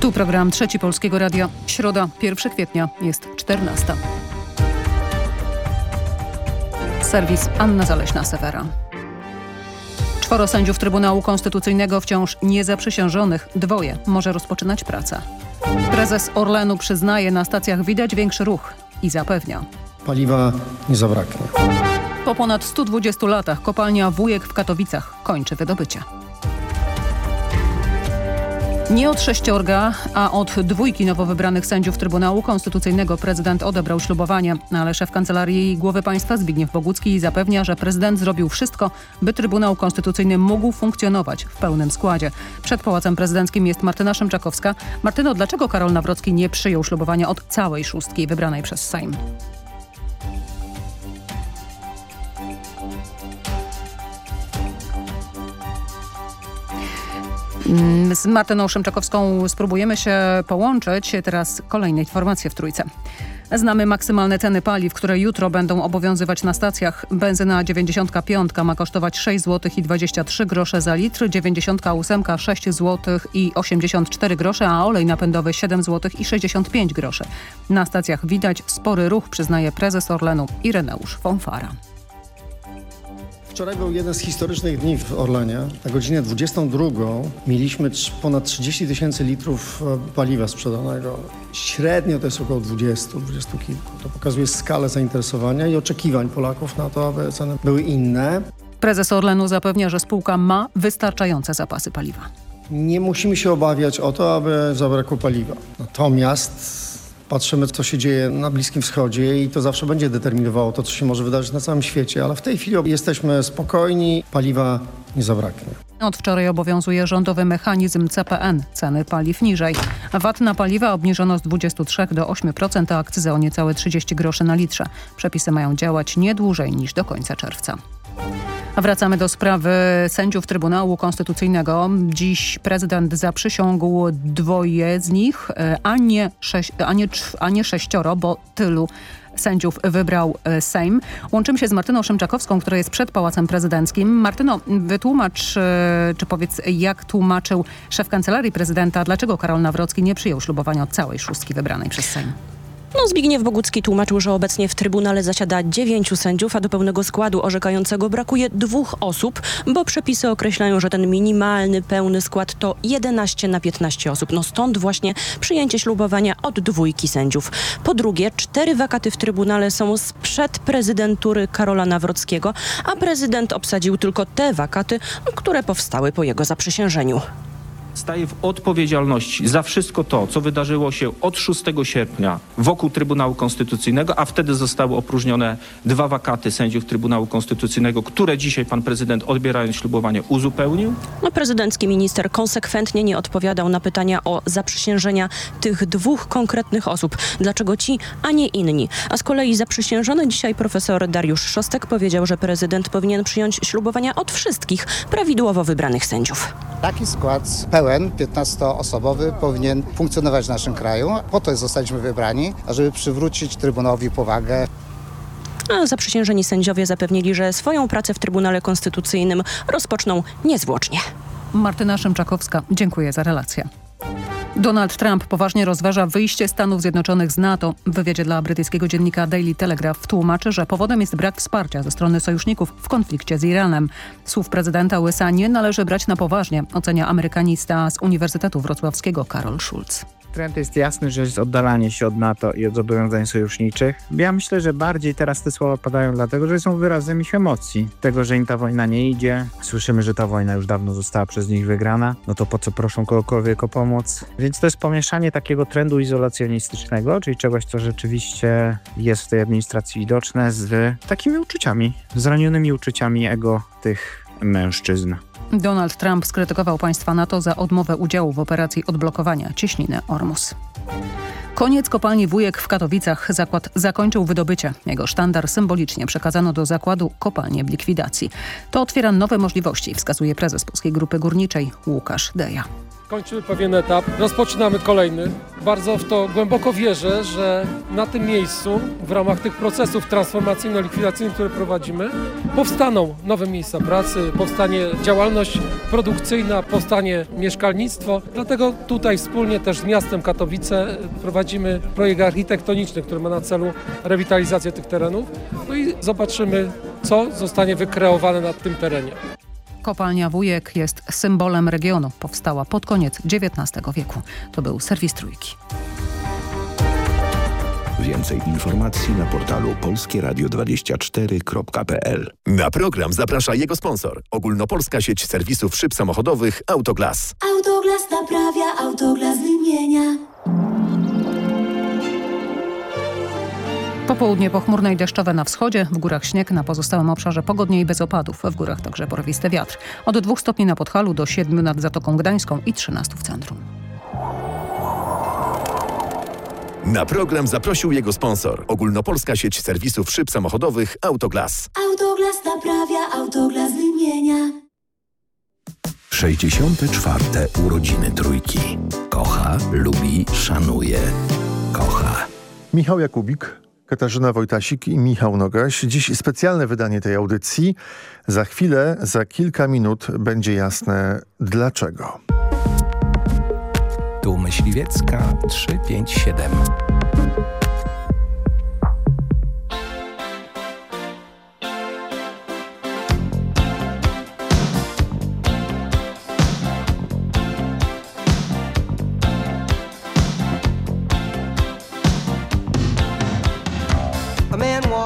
Tu program Trzeci Polskiego Radia. Środa, 1 kwietnia, jest 14. Serwis Anna Zaleśna-Sewera. Czworo sędziów Trybunału Konstytucyjnego wciąż niezaprzysiężonych, dwoje może rozpoczynać pracę. Prezes Orlenu przyznaje, na stacjach widać większy ruch i zapewnia. Paliwa nie zabraknie. Po ponad 120 latach kopalnia Wujek w Katowicach kończy wydobycie. Nie od sześciorga, a od dwójki nowo wybranych sędziów Trybunału Konstytucyjnego prezydent odebrał ślubowanie, ale szef Kancelarii Głowy Państwa Zbigniew Bogucki zapewnia, że prezydent zrobił wszystko, by Trybunał Konstytucyjny mógł funkcjonować w pełnym składzie. Przed Pałacem Prezydenckim jest Martyna Szymczakowska. Martyno, dlaczego Karol Nawrocki nie przyjął ślubowania od całej szóstki wybranej przez Sejm? Z Martyną Szymczakowską spróbujemy się połączyć. Teraz kolejne informacje w Trójce. Znamy maksymalne ceny paliw, które jutro będą obowiązywać na stacjach. Benzyna 95 ma kosztować 6 zł i 23 grosze za litr, 98 6 zł i 84 grosze, a olej napędowy 7 zł i 65 groszy. Na stacjach widać spory ruch, przyznaje prezes Orlenu Ireneusz Fonfara. Wczoraj był jeden z historycznych dni w Orlenie. Na godzinę 22 mieliśmy ponad 30 tysięcy litrów e, paliwa sprzedanego. Średnio to jest około 20, 20 kilku. To pokazuje skalę zainteresowania i oczekiwań Polaków na to, aby ceny były inne. Prezes Orlenu zapewnia, że spółka ma wystarczające zapasy paliwa. Nie musimy się obawiać o to, aby zabrakło paliwa. Natomiast patrzymy, co się dzieje na Bliskim Wschodzie i to zawsze będzie determinowało to, co się może wydarzyć na całym świecie, ale w tej chwili jesteśmy spokojni, paliwa nie zabraknie. Od wczoraj obowiązuje rządowy mechanizm CPN, ceny paliw niżej. VAT na paliwa obniżono z 23 do 8%, a akcyzę o niecałe 30 groszy na litrze. Przepisy mają działać nie dłużej niż do końca czerwca. Wracamy do sprawy sędziów Trybunału Konstytucyjnego. Dziś prezydent zaprzysiągł dwoje z nich, e, a nie, sześć, a nie, a nie sześcioro, bo tylu sędziów wybrał e, Sejm. Łączymy się z Martyną Szymczakowską, która jest przed Pałacem Prezydenckim. Martyno, wytłumacz, e, czy powiedz, jak tłumaczył szef Kancelarii Prezydenta, dlaczego Karol Nawrocki nie przyjął ślubowania od całej szóstki wybranej przez Sejm? No, Zbigniew Bogucki tłumaczył, że obecnie w Trybunale zasiada dziewięciu sędziów, a do pełnego składu orzekającego brakuje dwóch osób, bo przepisy określają, że ten minimalny, pełny skład to 11 na 15 osób. No stąd właśnie przyjęcie ślubowania od dwójki sędziów. Po drugie, cztery wakaty w Trybunale są sprzed prezydentury Karola Nawrockiego, a prezydent obsadził tylko te wakaty, które powstały po jego zaprzysiężeniu staje w odpowiedzialności za wszystko to, co wydarzyło się od 6 sierpnia wokół Trybunału Konstytucyjnego, a wtedy zostały opróżnione dwa wakaty sędziów Trybunału Konstytucyjnego, które dzisiaj pan prezydent odbierając ślubowanie uzupełnił? No, prezydencki minister konsekwentnie nie odpowiadał na pytania o zaprzysiężenia tych dwóch konkretnych osób. Dlaczego ci, a nie inni? A z kolei zaprzysiężony dzisiaj profesor Dariusz Szostek powiedział, że prezydent powinien przyjąć ślubowania od wszystkich prawidłowo wybranych sędziów. Taki skład pełen, 15-osobowy, powinien funkcjonować w naszym kraju. Po to zostaliśmy wybrani, ażeby przywrócić Trybunałowi powagę. A zaprzysiężeni sędziowie zapewnili, że swoją pracę w Trybunale Konstytucyjnym rozpoczną niezwłocznie. Martyna Szymczakowska, dziękuję za relację. Donald Trump poważnie rozważa wyjście Stanów Zjednoczonych z NATO. W wywiadzie dla brytyjskiego dziennika Daily Telegraph tłumaczy, że powodem jest brak wsparcia ze strony sojuszników w konflikcie z Iranem. Słów prezydenta USA nie należy brać na poważnie, ocenia amerykanista z Uniwersytetu Wrocławskiego Karol Schulz. Trend jest jasny, że jest oddalanie się od NATO i od zobowiązań sojuszniczych. Ja myślę, że bardziej teraz te słowa padają dlatego, że są wyrazem ich emocji. Tego, że im ta wojna nie idzie. Słyszymy, że ta wojna już dawno została przez nich wygrana. No to po co proszą kogokolwiek o pomoc? Więc to jest pomieszanie takiego trendu izolacjonistycznego, czyli czegoś, co rzeczywiście jest w tej administracji widoczne, z takimi uczuciami, zranionymi uczuciami ego tych mężczyzn. Donald Trump skrytykował państwa NATO za odmowę udziału w operacji odblokowania cieśniny Ormus. Koniec kopalni Wujek w Katowicach. Zakład zakończył wydobycie. Jego sztandar symbolicznie przekazano do zakładu kopalnie w likwidacji. To otwiera nowe możliwości, wskazuje prezes Polskiej Grupy Górniczej Łukasz Deja. Kończymy pewien etap, rozpoczynamy kolejny. Bardzo w to głęboko wierzę, że na tym miejscu, w ramach tych procesów transformacyjno-likwidacyjnych, które prowadzimy, powstaną nowe miejsca pracy, powstanie działalność produkcyjna, powstanie mieszkalnictwo. Dlatego tutaj wspólnie też z miastem Katowice prowadzimy projekt architektoniczny, który ma na celu rewitalizację tych terenów. No i zobaczymy, co zostanie wykreowane na tym terenie. Kopalnia Wujek jest symbolem regionu. Powstała pod koniec XIX wieku. To był serwis Trójki. Więcej informacji na portalu polskieradio24.pl. Na program zaprasza jego sponsor. Ogólnopolska sieć serwisów szyb samochodowych Autoglas. Autoglas naprawia, Autoglas wymienia. Popołudnie pochmurne i deszczowe na wschodzie, w górach śnieg, na pozostałym obszarze pogodnie i bez opadów, w górach także porwisty wiatr. Od 2 stopni na Podhalu do 7 nad Zatoką Gdańską i 13 w centrum. Na program zaprosił jego sponsor. Ogólnopolska sieć serwisów szyb samochodowych Autoglas. Autoglas naprawia, Autoglas wymienia. 64. urodziny Trójki. Kocha, lubi, szanuje, kocha. Michał Jakubik, Katarzyna Wojtasik i Michał Nogaś. Dziś specjalne wydanie tej audycji. Za chwilę, za kilka minut będzie jasne dlaczego. Tu Myśliwiecka 357.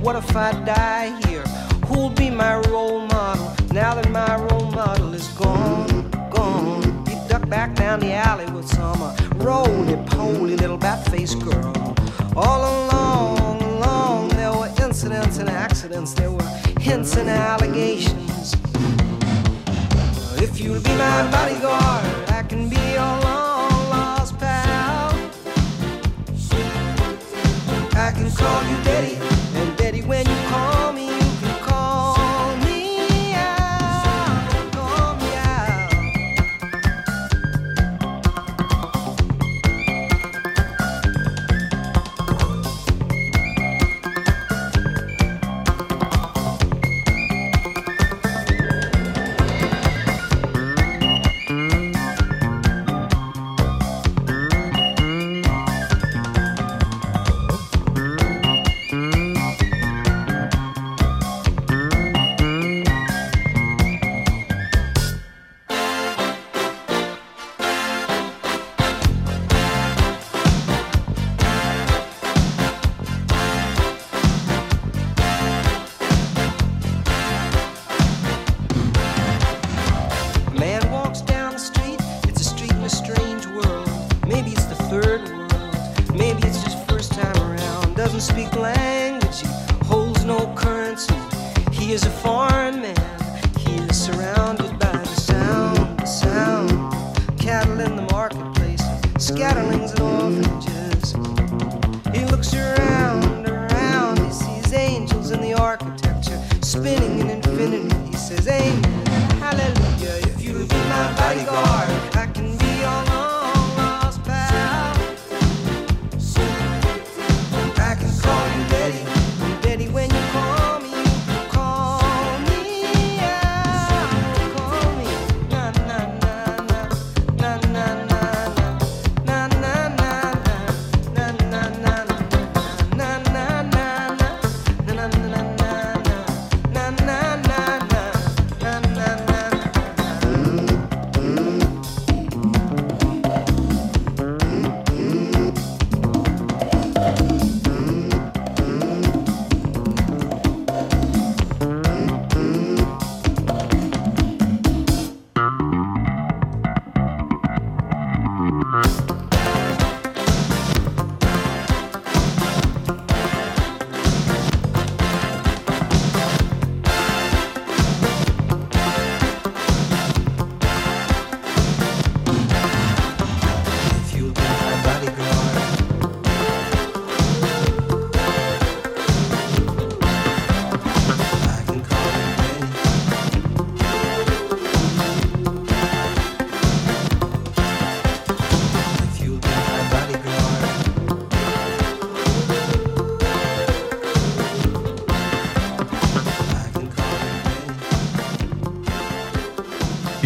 What if I die here? Who'll be my role model now that my role model is gone? Gone. You duck back down the alley with some uh, roly poly little bat faced girl. All along, along, there were incidents and accidents, there were hints and allegations. If you'll be my bodyguard, I can be your long lost pal. I can call you Betty,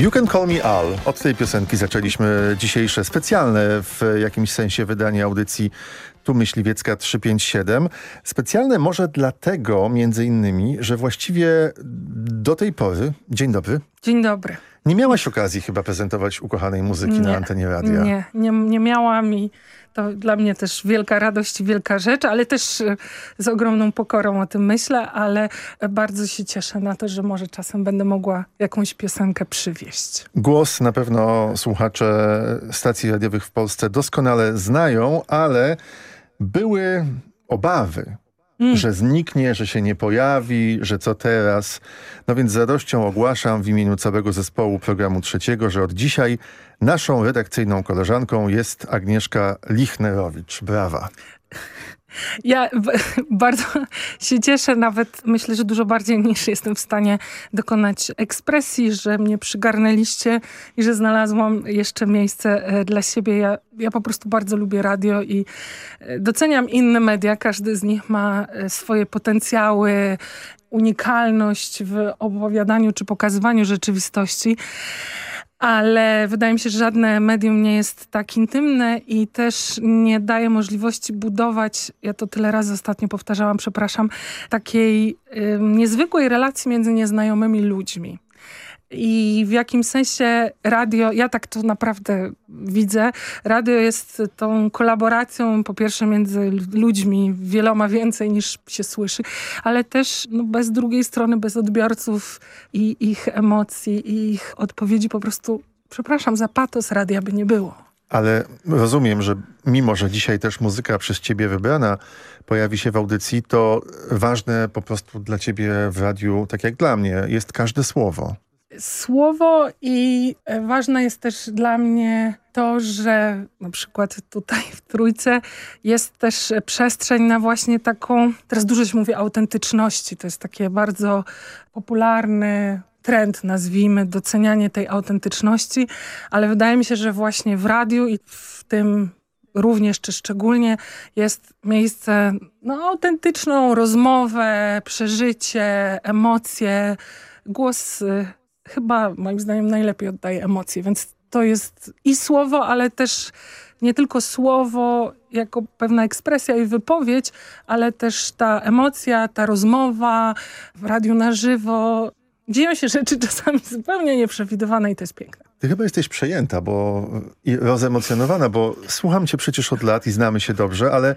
You Can Call Me Al. Od tej piosenki zaczęliśmy dzisiejsze specjalne w jakimś sensie wydanie audycji Tu Myśliwiecka 357. Specjalne może dlatego między innymi, że właściwie do tej pory, dzień dobry, Dzień dobry. Nie miałaś okazji chyba prezentować ukochanej muzyki na antenie radia. Nie, nie, nie miałam i to dla mnie też wielka radość wielka rzecz, ale też e, z ogromną pokorą o tym myślę, ale bardzo się cieszę na to, że może czasem będę mogła jakąś piosenkę przywieźć. Głos na pewno słuchacze stacji radiowych w Polsce doskonale znają, ale były obawy, Mm. że zniknie, że się nie pojawi, że co teraz. No więc z radością ogłaszam w imieniu całego zespołu programu trzeciego, że od dzisiaj naszą redakcyjną koleżanką jest Agnieszka Lichnerowicz. Brawa. Ja bardzo się cieszę, nawet myślę, że dużo bardziej niż jestem w stanie dokonać ekspresji, że mnie przygarnęliście i że znalazłam jeszcze miejsce e, dla siebie. Ja, ja po prostu bardzo lubię radio i e, doceniam inne media. Każdy z nich ma e, swoje potencjały, unikalność w opowiadaniu czy pokazywaniu rzeczywistości ale wydaje mi się, że żadne medium nie jest tak intymne i też nie daje możliwości budować, ja to tyle razy ostatnio powtarzałam, przepraszam, takiej ym, niezwykłej relacji między nieznajomymi ludźmi. I w jakim sensie radio, ja tak to naprawdę widzę, radio jest tą kolaboracją po pierwsze między ludźmi, wieloma więcej niż się słyszy, ale też no, bez drugiej strony, bez odbiorców i ich emocji i ich odpowiedzi po prostu, przepraszam, za patos radia by nie było. Ale rozumiem, że mimo, że dzisiaj też muzyka przez ciebie wybrana pojawi się w audycji, to ważne po prostu dla ciebie w radiu, tak jak dla mnie, jest każde słowo. Słowo i e, ważne jest też dla mnie to, że na przykład tutaj w Trójce jest też przestrzeń na właśnie taką, teraz dużo się mówi autentyczności, to jest takie bardzo popularny trend, nazwijmy, docenianie tej autentyczności, ale wydaje mi się, że właśnie w radiu i w tym również czy szczególnie jest miejsce na autentyczną rozmowę, przeżycie, emocje. Głos chyba moim zdaniem najlepiej oddaje emocje, więc to jest i słowo, ale też nie tylko słowo jako pewna ekspresja i wypowiedź, ale też ta emocja, ta rozmowa w radiu na żywo. Dzieją się rzeczy czasami zupełnie nieprzewidywane i to jest piękne. Ty chyba jesteś przejęta bo, i rozemocjonowana, bo słucham cię przecież od lat i znamy się dobrze, ale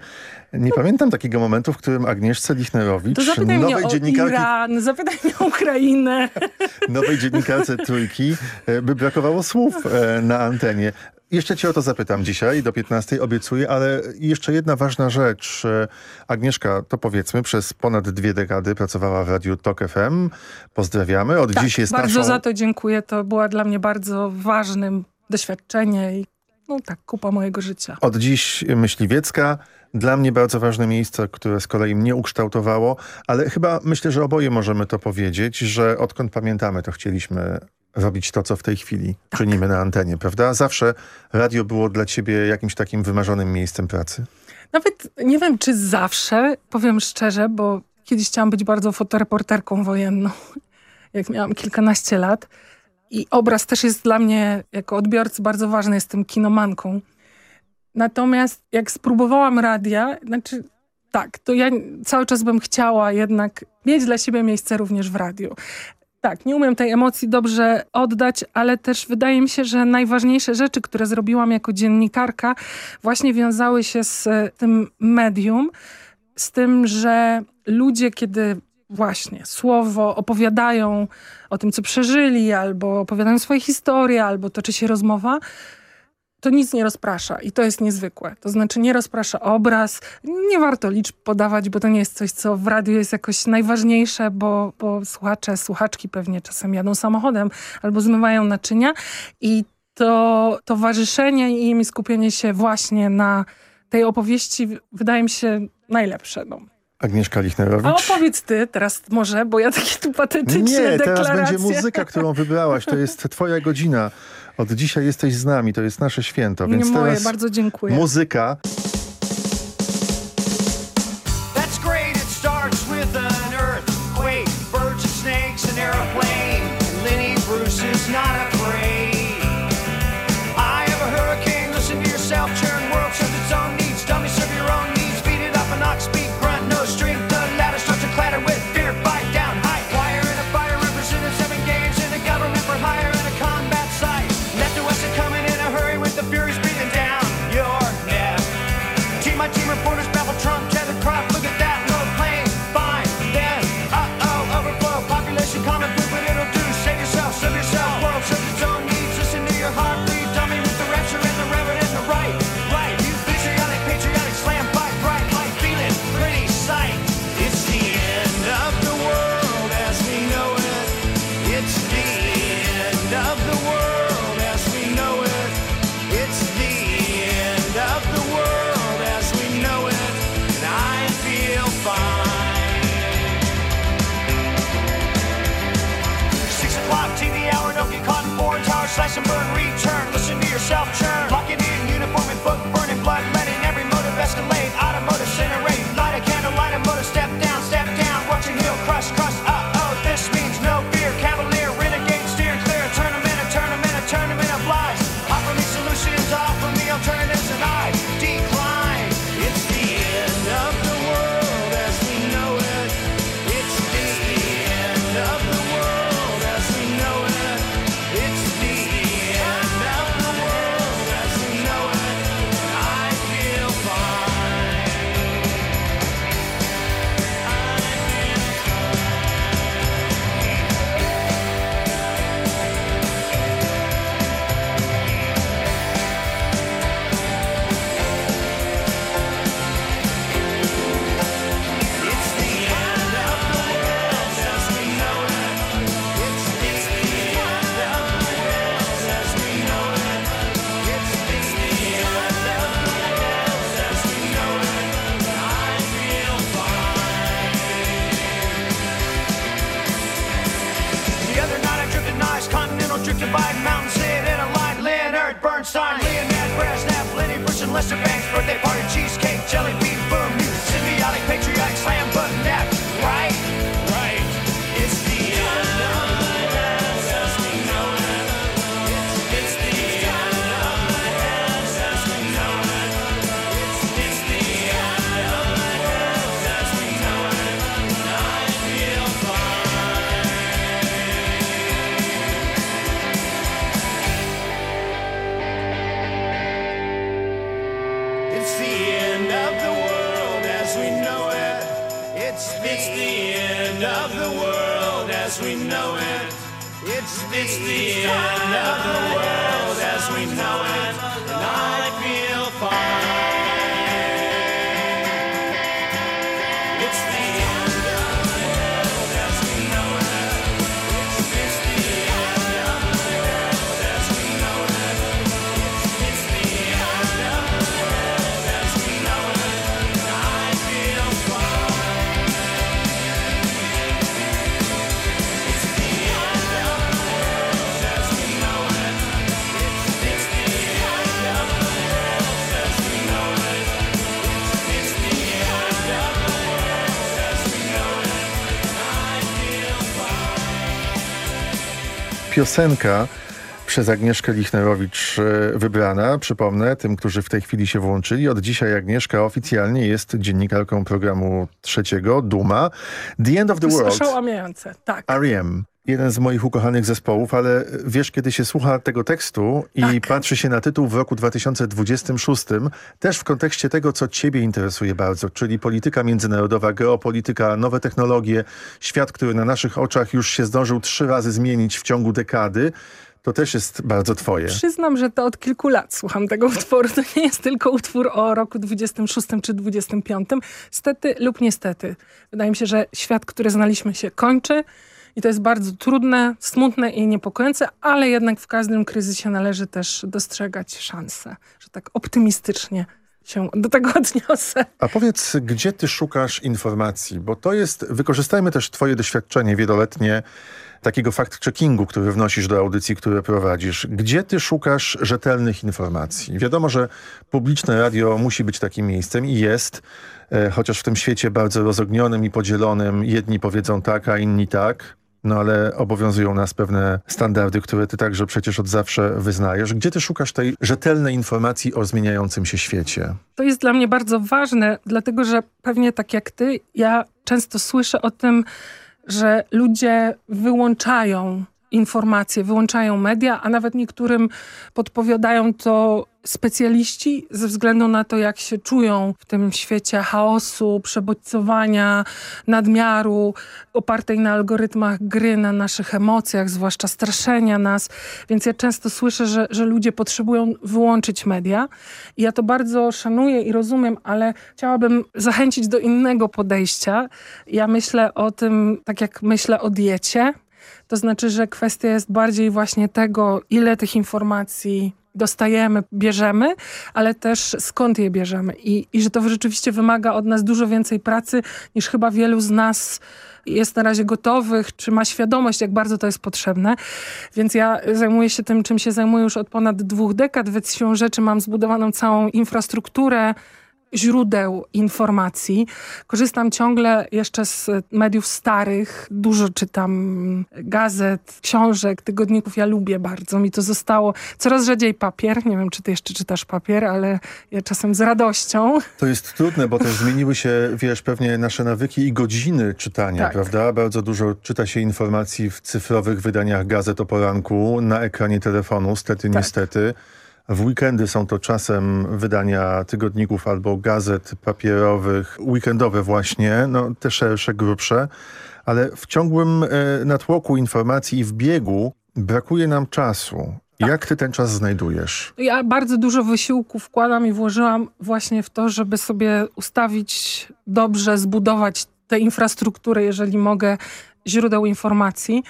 nie pamiętam takiego momentu, w którym Agnieszce Lichnerowicz, mnie nowej o dziennikarki, Iran, zapytaj mnie o Ukrainę. nowej dziennikarce trójki, e, by brakowało słów e, na antenie. Jeszcze cię o to zapytam dzisiaj, do 15 obiecuję, ale jeszcze jedna ważna rzecz. E, Agnieszka, to powiedzmy, przez ponad dwie dekady pracowała w Radiu TOK FM. Pozdrawiamy. Od tak, dziś jest bardzo naszą... za to dziękuję. To była dla mnie bardzo ważnym doświadczenie i no tak, kupa mojego życia. Od dziś Myśliwiecka. Dla mnie bardzo ważne miejsce, które z kolei mnie ukształtowało, ale chyba myślę, że oboje możemy to powiedzieć, że odkąd pamiętamy, to chcieliśmy robić to, co w tej chwili Tak. czynimy na antenie, prawda? Zawsze radio było dla ciebie jakimś takim wymarzonym miejscem pracy. Nawet nie wiem, czy zawsze, powiem szczerze, bo kiedyś chciałam być bardzo fotoreporterką wojenną, jak miałam kilkanaście lat. I obraz też jest dla mnie, jako odbiorcy, bardzo ważny. Jestem kinomanką. Natomiast jak spróbowałam radia, znaczy tak, to ja cały czas bym chciała jednak mieć dla siebie miejsce również w radiu. Tak, nie umiem tej emocji dobrze oddać, ale też wydaje mi się, że najważniejsze rzeczy, które zrobiłam jako dziennikarka, właśnie wiązały się z e, tym medium, z tym, że ludzie, kiedy właśnie słowo opowiadają o tym, co przeżyli, albo opowiadają swoje historie, albo toczy się rozmowa, to nic nie rozprasza i to jest niezwykłe. To znaczy nie rozprasza obraz, nie warto liczb podawać, bo to nie jest coś, co w radiu jest jakoś najważniejsze, bo, bo słuchacze, słuchaczki pewnie czasem jadą samochodem albo zmywają naczynia i to towarzyszenie i skupienie się właśnie na tej opowieści wydaje mi się najlepsze. No. Agnieszka A Lichnerowicz. opowiedz ty teraz może, bo ja takie tu patetyczne Nie, teraz deklaracje. będzie muzyka, którą wybrałaś. To jest twoja godzina. Od dzisiaj jesteś z nami, to jest nasze święto. Nie Więc moje, teraz bardzo dziękuję. muzyka. Slash and burn, It's the, end of the world as we know it. It's the, it's the end of the world as we know it. And I feel Piosenka przez Agnieszkę Lichnerowicz e, wybrana, przypomnę, tym, którzy w tej chwili się włączyli. Od dzisiaj Agnieszka oficjalnie jest dziennikarką programu trzeciego, Duma. The End of the To jest World. oszałamiające, tak. R.E.M. Jeden z moich ukochanych zespołów, ale wiesz, kiedy się słucha tego tekstu i Tak. patrzy się na tytuł w roku 2026, też w kontekście tego, co ciebie interesuje bardzo, czyli polityka międzynarodowa, geopolityka, nowe technologie, świat, który na naszych oczach już się zdążył trzy razy zmienić w ciągu dekady, to też jest bardzo twoje. Przyznam, że to od kilku lat słucham tego utworu. To nie jest tylko utwór o roku 26 czy 25. Stety lub niestety. Wydaje mi się, że świat, który znaliśmy się kończy i to jest bardzo trudne, smutne i niepokojące, ale jednak w każdym kryzysie należy też dostrzegać szanse, że tak optymistycznie się do tego odniosę. A powiedz, gdzie ty szukasz informacji? Bo to jest, wykorzystajmy też twoje doświadczenie wieloletnie takiego fact-checkingu, który wnosisz do audycji, które prowadzisz. Gdzie ty szukasz rzetelnych informacji? Wiadomo, że publiczne radio musi być takim miejscem i jest, e, chociaż w tym świecie bardzo rozognionym i podzielonym, jedni powiedzą tak, a inni tak. No ale obowiązują nas pewne standardy, które ty także przecież od zawsze wyznajesz. Gdzie ty szukasz tej rzetelnej informacji o zmieniającym się świecie? To jest dla mnie bardzo ważne, dlatego że pewnie tak jak ty, ja często słyszę o tym, że ludzie wyłączają informacje, wyłączają media, a nawet niektórym podpowiadają to specjaliści ze względu na to, jak się czują w tym świecie chaosu, przebodźcowania, nadmiaru, opartej na algorytmach gry, na naszych emocjach, zwłaszcza straszenia nas. Więc ja często słyszę, że, że ludzie potrzebują wyłączyć media. I ja to bardzo szanuję i rozumiem, ale chciałabym zachęcić do innego podejścia. Ja myślę o tym, tak jak myślę o diecie. To znaczy, że kwestia jest bardziej właśnie tego, ile tych informacji dostajemy, bierzemy, ale też skąd je bierzemy i, i że to rzeczywiście wymaga od nas dużo więcej pracy niż chyba wielu z nas jest na razie gotowych, czy ma świadomość, jak bardzo to jest potrzebne. Więc ja zajmuję się tym, czym się zajmuję już od ponad dwóch dekad, więc siłą rzeczy mam zbudowaną całą infrastrukturę źródeł informacji. Korzystam ciągle jeszcze z mediów starych. Dużo czytam gazet, książek, tygodników. Ja lubię bardzo. Mi to zostało. Coraz rzadziej papier. Nie wiem, czy ty jeszcze czytasz papier, ale ja czasem z radością. To jest trudne, bo też zmieniły się, wiesz, pewnie nasze nawyki i godziny czytania, Tak. prawda? Bardzo dużo czyta się informacji w cyfrowych wydaniach gazet o poranku, na ekranie telefonu, stety, niestety. W weekendy są to czasem wydania tygodników albo gazet papierowych, weekendowe właśnie, no te szersze, grubsze, ale w ciągłym e, natłoku informacji i w biegu brakuje nam czasu. Jak ty ten czas znajdujesz? Ja bardzo dużo wysiłku wkładam i włożyłam właśnie w to, żeby sobie ustawić dobrze, zbudować tę infrastrukturę, jeżeli mogę, źródeł informacji.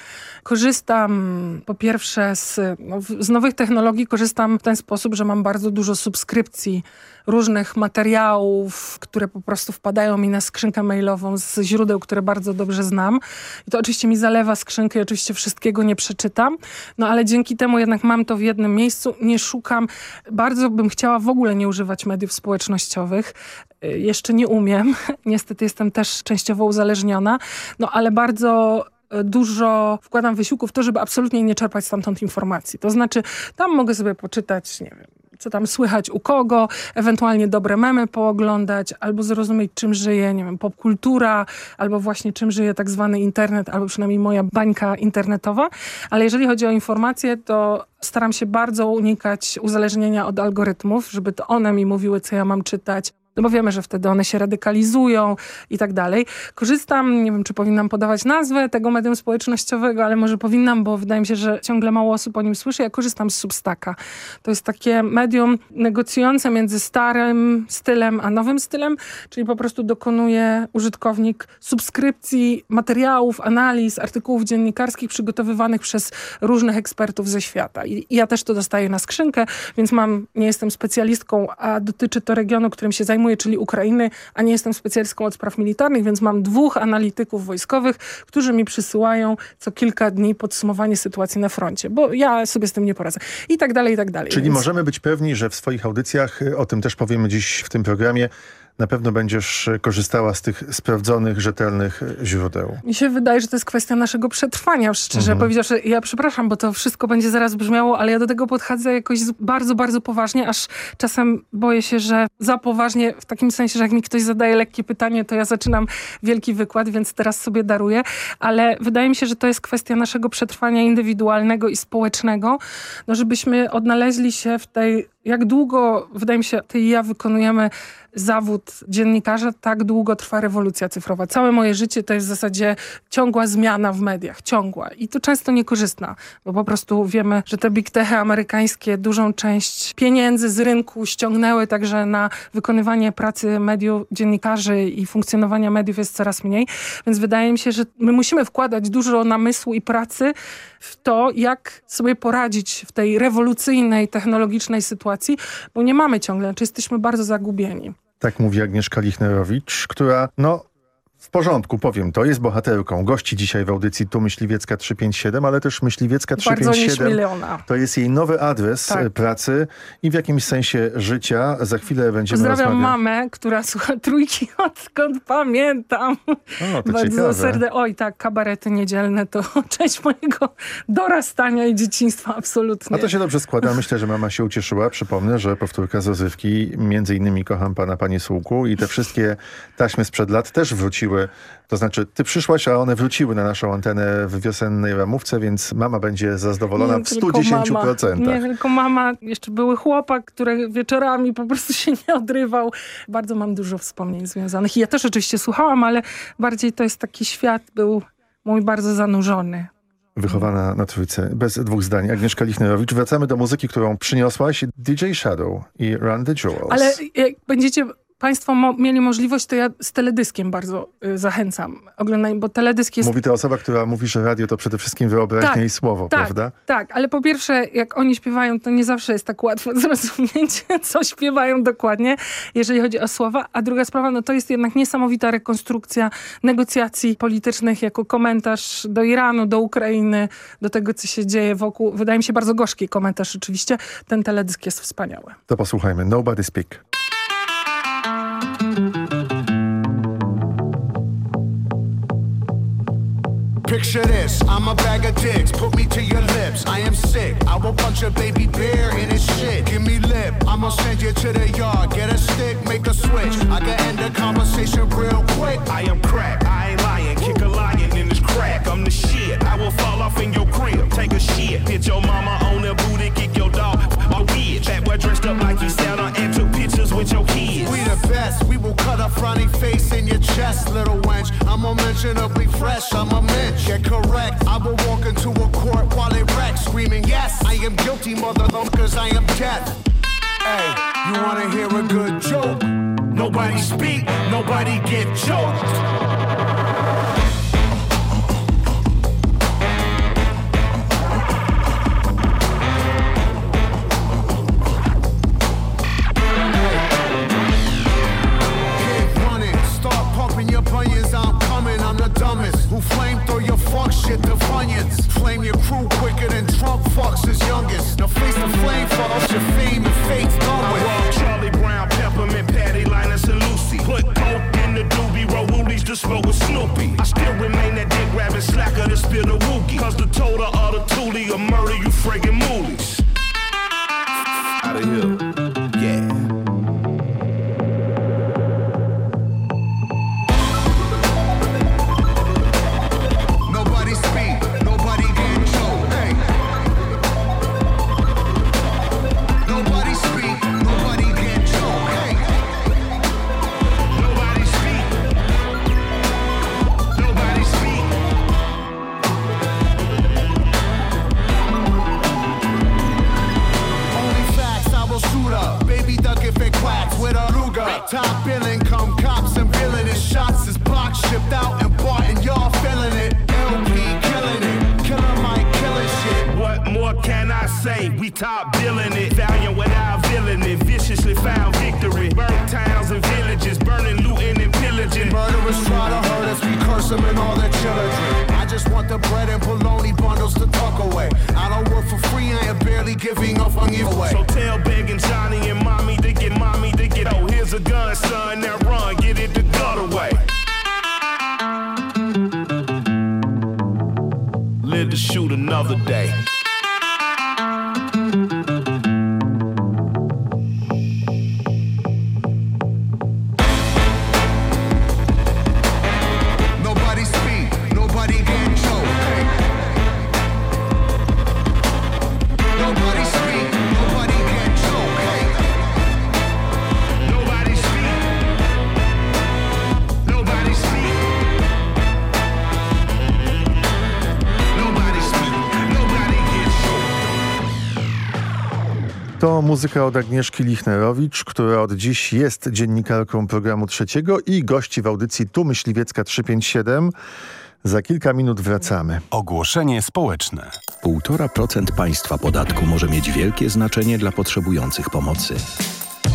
Korzystam po pierwsze z, no, z nowych technologii, korzystam w ten sposób, że mam bardzo dużo subskrypcji różnych materiałów, które po prostu wpadają mi na skrzynkę mailową z źródeł, które bardzo dobrze znam. I to oczywiście mi zalewa skrzynkę i oczywiście wszystkiego nie przeczytam, no ale dzięki temu jednak mam to w jednym miejscu, nie szukam. Bardzo bym chciała w ogóle nie używać mediów społecznościowych. Jeszcze nie umiem. Niestety jestem też częściowo uzależniona, no ale bardzo y, dużo wkładam wysiłku w to, żeby absolutnie nie czerpać stamtąd informacji. To znaczy, tam mogę sobie poczytać, nie wiem, co tam słychać u kogo, ewentualnie dobre memy pooglądać, albo zrozumieć, czym żyje, nie wiem, popkultura, albo właśnie czym żyje tak zwany internet, albo przynajmniej moja bańka internetowa. Ale jeżeli chodzi o informacje, to staram się bardzo unikać uzależnienia od algorytmów, żeby to one mi mówiły, co ja mam czytać. No bo wiemy, że wtedy one się radykalizują i tak dalej. Korzystam, nie wiem, czy powinnam podawać nazwę tego medium społecznościowego, ale może powinnam, bo wydaje mi się, że ciągle mało osób o nim słyszy. Ja korzystam z Substacka. To jest takie medium negocjujące między starym stylem a nowym stylem, czyli po prostu dokonuje użytkownik subskrypcji materiałów, analiz, artykułów dziennikarskich przygotowywanych przez różnych ekspertów ze świata. I, i ja też to dostaję na skrzynkę, więc mam, nie jestem specjalistką, a dotyczy to regionu, którym się zajmuję, czyli Ukrainy, a nie jestem specjalistką od spraw militarnych, więc mam dwóch analityków wojskowych, którzy mi przysyłają co kilka dni podsumowanie sytuacji na froncie, bo ja sobie z tym nie poradzę. I tak dalej, i tak dalej. Czyli Więc- możemy być pewni, że w swoich audycjach, y, o tym też powiemy dziś w tym programie, na pewno będziesz korzystała z tych sprawdzonych, rzetelnych źródeł. Mi się wydaje, że to jest kwestia naszego przetrwania, szczerze Mhm. powiedziawszy. Ja przepraszam, bo to wszystko będzie zaraz brzmiało, ale ja do tego podchodzę jakoś bardzo, bardzo poważnie, aż czasem boję się, że za poważnie, w takim sensie, że jak mi ktoś zadaje lekkie pytanie, to ja zaczynam wielki wykład, więc teraz sobie daruję, ale wydaje mi się, że to jest kwestia naszego przetrwania indywidualnego i społecznego, no żebyśmy odnaleźli się w tej, jak długo, wydaje mi się, ty i ja wykonujemy zawód dziennikarza, tak długo trwa rewolucja cyfrowa. Całe moje życie to jest w zasadzie ciągła zmiana w mediach, ciągła. I to często niekorzystna, bo po prostu wiemy, że te big techy amerykańskie dużą część pieniędzy z rynku ściągnęły, także na wykonywanie pracy mediów, dziennikarzy i funkcjonowania mediów jest coraz mniej. Więc wydaje mi się, że my musimy wkładać dużo namysłu i pracy w to, jak sobie poradzić w tej rewolucyjnej, technologicznej sytuacji, bo nie mamy ciągle, czy jesteśmy bardzo zagubieni. Tak mówi Agnieszka Lichnerowicz, która, no, w porządku, powiem to, jest bohaterką. Gości dzisiaj w audycji tu Myśliwiecka 357, ale też Myśliwiecka Bardzo 357 nieśmielona. to jest jej nowy adres Tak. e, pracy i w jakimś sensie życia. Za chwilę będziemy Pozdrawiam rozmawiać. mamę, która słucha trójki odkąd pamiętam. O, to Bardzo ciekawe. serde... Oj tak, kabarety niedzielne to część mojego dorastania i dzieciństwa absolutnie. A to się dobrze składa. Myślę, że mama się ucieszyła. Przypomnę, że powtórka z rozrywki, między innymi Kocham Pana, Panie Słuku i te wszystkie taśmy sprzed lat też wróciły. To znaczy, ty przyszłaś, a one wróciły na naszą antenę w wiosennej ramówce, więc mama będzie zadowolona Nie w tylko 110%. Mama, nie tylko mama, jeszcze były chłopak, który wieczorami po prostu się nie odrywał. Bardzo mam dużo wspomnień związanych. I ja też oczywiście słuchałam, ale bardziej to jest taki świat, był mój bardzo zanurzony. Wychowana na trójce, bez dwóch zdań. Agnieszka Lichnerowicz. Wracamy do muzyki, którą przyniosłaś. DJ Shadow i Run the Jewels. Ale jak będziecie Państwo mo mieli możliwość, to ja z teledyskiem bardzo y, zachęcam. Oglądaj, bo teledysk jest... Mówi to osoba, która mówi, że radio to przede wszystkim wyobraźnia Tak, i słowo, tak, prawda? Tak, ale po pierwsze, jak oni śpiewają, to nie zawsze jest tak łatwo zrozumieć, co śpiewają dokładnie, jeżeli chodzi o słowa. A druga sprawa, no to jest jednak niesamowita rekonstrukcja negocjacji politycznych jako komentarz do Iranu, do Ukrainy, do tego, co się dzieje wokół. Wydaje mi się bardzo gorzki komentarz oczywiście. Ten teledysk jest wspaniały. To posłuchajmy. Nobody Speak. Picture this, I'm a bag of dicks, put me to your lips. I am sick, I will punch a baby bear in his shit. Give me lip, I'ma send you to the yard. Get a stick, make a switch. I can end the conversation real quick. I am crack, I ain't lying. Kick a lion in this crack. I'm the shit. I will fall off in your crib. Take a shit. Hit your mama on the with your kids. We the best, we will cut a frowny face in your chest, little wench. I'm unmentionably fresh, I'm a mensch. Get correct, I will walk into a court while it wrecks, screaming, Yes, I am guilty, motherfuckers, I am death. Hey, you wanna hear a good joke? Nobody speak, nobody get choked. Your crew quicker than Trump fucks his youngest. Now face the To muzyka od Agnieszki Lichnerowicz, która od dziś jest dziennikarką programu trzeciego i gości w audycji Tu Myśliwiecka 357. Za kilka minut wracamy. Ogłoszenie społeczne. 1,5% państwa podatku może mieć wielkie znaczenie dla potrzebujących pomocy.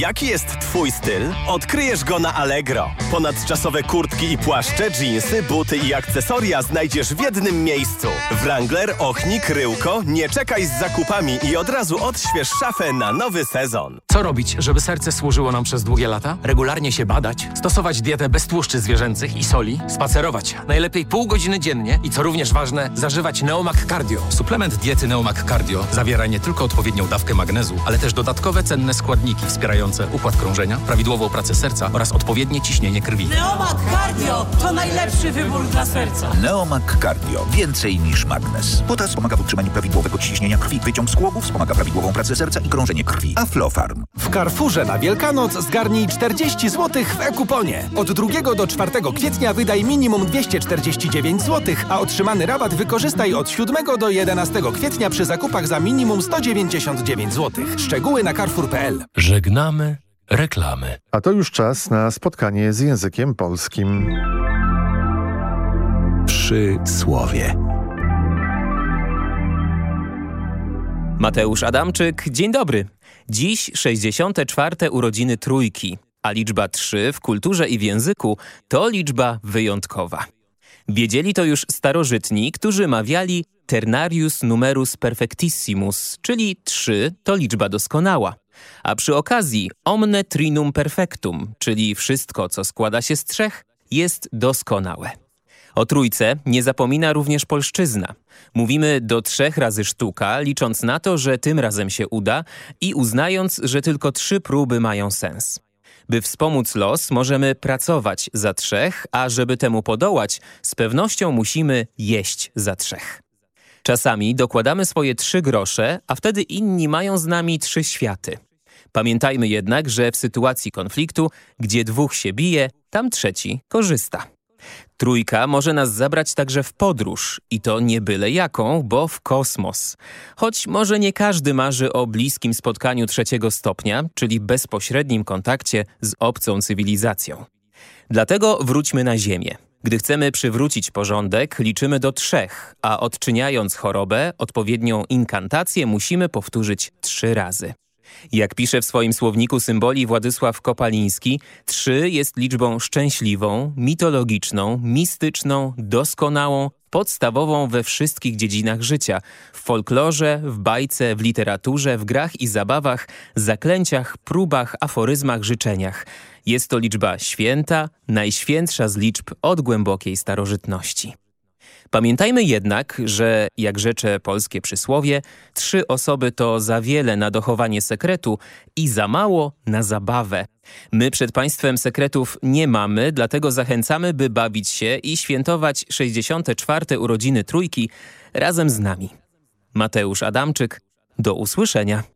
Jaki jest Twój styl? Odkryjesz go na Allegro. Ponadczasowe kurtki i płaszcze, dżinsy, buty i akcesoria znajdziesz w jednym miejscu. Wrangler, Ochnik, Ryłko, nie czekaj z zakupami i od razu odśwież szafę na nowy sezon. Co robić, żeby serce służyło nam przez długie lata? Regularnie się badać, stosować dietę bez tłuszczy zwierzęcych i soli, spacerować, najlepiej pół godziny dziennie i co również ważne, zażywać Neomac Cardio. Suplement diety Neomac Cardio zawiera nie tylko odpowiednią dawkę magnezu, ale też dodatkowe cenne składniki wspierające układ krążenia, prawidłową pracę serca oraz odpowiednie ciśnienie krwi. Neomak Cardio to najlepszy wybór dla serca. Neomak Cardio. Więcej niż magnes. Potas pomaga w utrzymaniu prawidłowego ciśnienia krwi. Wyciąg z kłobów wspomaga prawidłową pracę serca i krążenie krwi. Aflofarm. W Carrefourze na Wielkanoc zgarnij 40 zł w e-kuponie. Od 2 do 4 kwietnia wydaj minimum 249 zł, a otrzymany rabat wykorzystaj od 7 do 11 kwietnia przy zakupach za minimum 199 zł. Szczegóły na carrefour.pl. Żegnamy reklamy. A to już czas na spotkanie z językiem polskim. Przy słowie. Mateusz Adamczyk, dzień dobry. Dziś 64. urodziny trójki, a liczba 3 w kulturze i w języku to liczba wyjątkowa. Wiedzieli to już starożytni, którzy mawiali ternarius numerus perfectissimus, czyli 3 to liczba doskonała. A przy okazji omne trinum perfectum, czyli wszystko, co składa się z trzech, jest doskonałe. O trójce nie zapomina również polszczyzna. Mówimy do trzech razy sztuka, licząc na to, że tym razem się uda i uznając, że tylko trzy próby mają sens. By wspomóc los, możemy pracować za trzech, a żeby temu podołać, z pewnością musimy jeść za trzech. Czasami dokładamy swoje trzy grosze, a wtedy inni mają z nami trzy światy. Pamiętajmy jednak, że w sytuacji konfliktu, gdzie dwóch się bije, tam trzeci korzysta. Trójka może nas zabrać także w podróż i to nie byle jaką, bo w kosmos. Choć może nie każdy marzy o bliskim spotkaniu trzeciego stopnia, czyli bezpośrednim kontakcie z obcą cywilizacją. Dlatego wróćmy na Ziemię. Gdy chcemy przywrócić porządek, liczymy do trzech, a odczyniając chorobę, odpowiednią inkantację musimy powtórzyć trzy razy. Jak pisze w swoim słowniku symboli Władysław Kopaliński, trzy jest liczbą szczęśliwą, mitologiczną, mistyczną, doskonałą, podstawową we wszystkich dziedzinach życia. W folklorze, w bajce, w literaturze, w grach i zabawach, zaklęciach, próbach, aforyzmach, życzeniach. Jest to liczba święta, najświętsza z liczb od głębokiej starożytności. Pamiętajmy jednak, że jak rzecze polskie przysłowie, trzy osoby to za wiele na dochowanie sekretu i za mało na zabawę. My przed państwem sekretów nie mamy, dlatego zachęcamy, by bawić się i świętować 64. urodziny trójki razem z nami. Mateusz Adamczyk, do usłyszenia.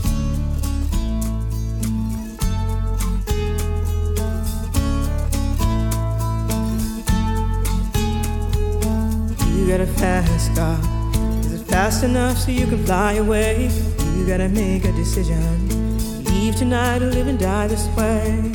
Got a fast car. Is it fast enough so you can fly away? You gotta make a decision. Leave tonight or live and die this way.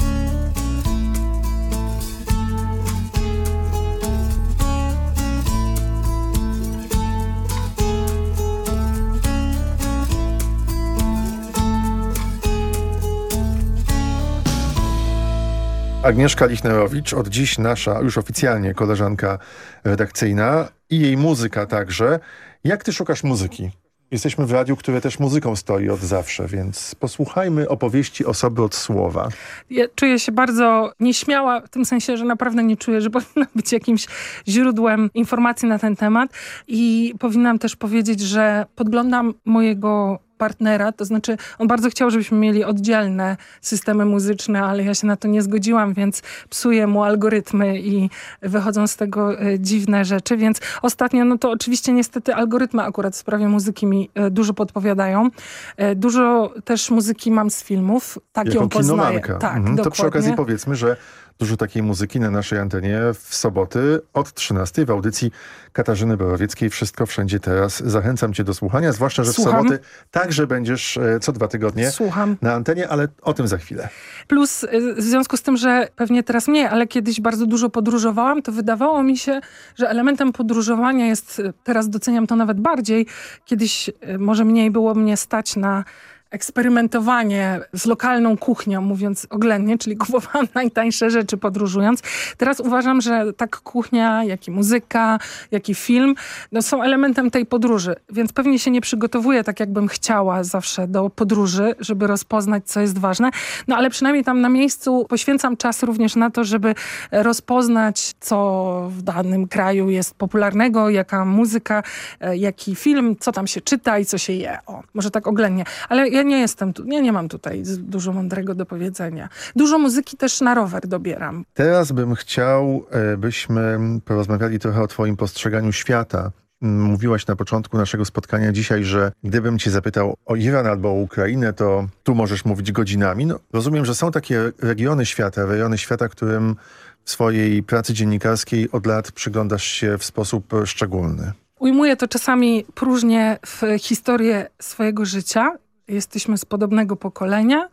Agnieszka Lichnerowicz, od dziś nasza już oficjalnie koleżanka redakcyjna i jej muzyka także. Jak ty szukasz muzyki? Jesteśmy w radiu, które też muzyką stoi od zawsze, więc posłuchajmy opowieści osoby od słowa. Ja czuję się bardzo nieśmiała, w tym sensie, że naprawdę nie czuję, że powinna być jakimś źródłem informacji na ten temat i powinnam też powiedzieć, że podglądam mojego partnera, to znaczy on bardzo chciał, żebyśmy mieli oddzielne systemy muzyczne, ale ja się na to nie zgodziłam, więc psuję mu algorytmy i wychodzą z tego e, dziwne rzeczy, więc ostatnio, no to oczywiście niestety algorytmy akurat w sprawie muzyki mi e, dużo podpowiadają. E, dużo też muzyki mam z filmów, tak jako ją poznaję. Tak, Mhm. To przy okazji powiedzmy, że dużo takiej muzyki na naszej antenie w soboty od 13 w audycji Katarzyny Borowieckiej. Wszystko wszędzie teraz. Zachęcam cię do słuchania, zwłaszcza, że Słucham. w soboty także będziesz e, co dwa tygodnie Słucham. na antenie, ale o tym za chwilę. Plus y, w związku z tym, że pewnie teraz mniej, ale kiedyś bardzo dużo podróżowałam, to wydawało mi się, że elementem podróżowania jest, y, teraz doceniam to nawet bardziej, kiedyś może mniej było mnie stać na eksperymentowanie z lokalną kuchnią, mówiąc oględnie, czyli kupowałam najtańsze rzeczy podróżując. Teraz uważam, że tak kuchnia, jak i muzyka, jak i film no, są elementem tej podróży, więc pewnie się nie przygotowuję tak, jakbym chciała zawsze do podróży, żeby rozpoznać, co jest ważne, no ale przynajmniej tam na miejscu poświęcam czas również na to, żeby rozpoznać, co w danym kraju jest popularnego, jaka muzyka, e, jaki film, co tam się czyta i co się je. O, może tak oględnie. Ale ja nie jestem tu, nie, nie mam tutaj dużo mądrego do powiedzenia. Dużo muzyki też na rower dobieram. Teraz bym chciał, e, byśmy porozmawiali trochę o twoim postrzeganiu świata. Mówiłaś na początku naszego spotkania dzisiaj, że gdybym cię zapytał o Iran albo o Ukrainę, to tu możesz mówić godzinami. No, rozumiem, że są takie regiony świata, rejony świata, którym w swojej pracy dziennikarskiej od lat przyglądasz się w sposób szczególny. Ujmuję to czasami próżnie w historię swojego życia. Jesteśmy z podobnego pokolenia.